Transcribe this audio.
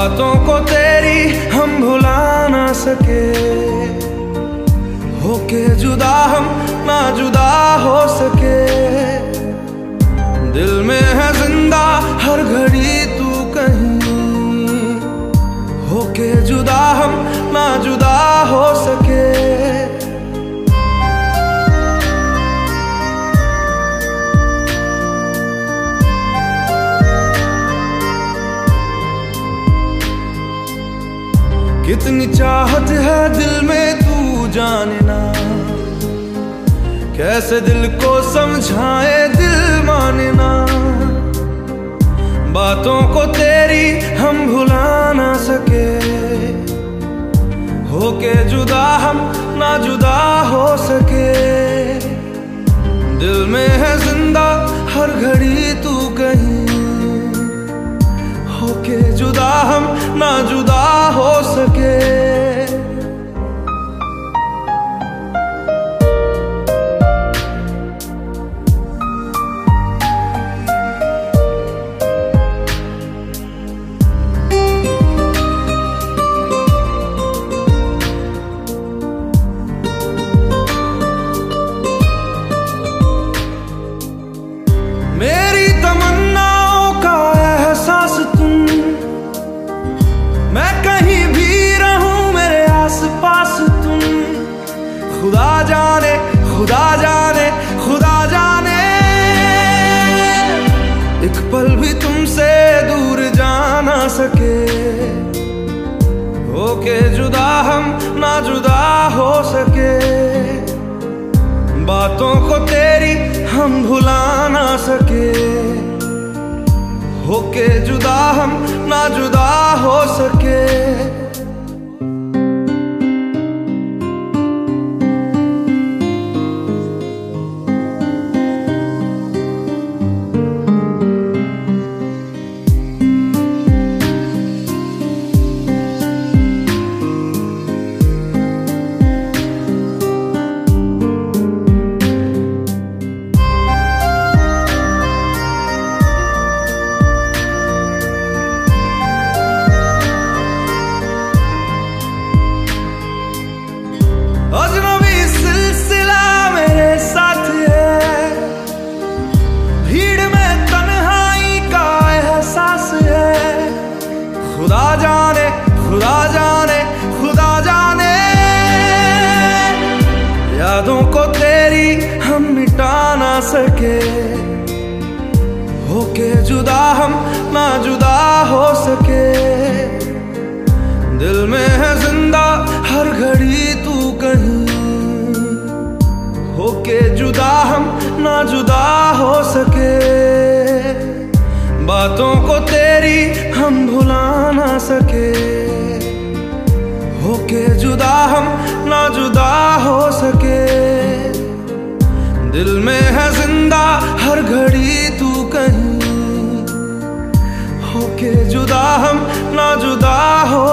बातों को तेरी हम भुला ना सके। होके जुदा हम ना जुदा हो सके। कितनी चाहत है दिल में तू जानना कैसे दिल को समझाए दिल मानना बातों को तेरी हम भुला ना सके। होके जुदा हम ना जुदा हो सके। दिल में है ज़िंदा हर घड़ी तू कहीं। होके जुदा हम ना जुदा जुदा हो सके। बातों को तेरी हम भुला ना सके। होके जुदा हम ना जुदा हो सके। तेरी हम मिटा ना सके। होके जुदा हम ना जुदा हो सके। दिल में है ज़िंदा हर घड़ी तू कहीं। होके जुदा हम ना जुदा हो सके। बातों को तेरी हम भुला ना सके। होके जुदा हम ना जुदा दिल में है ज़िंदा हर घड़ी तू कहीं। होके जुदा हम ना जुदा हो।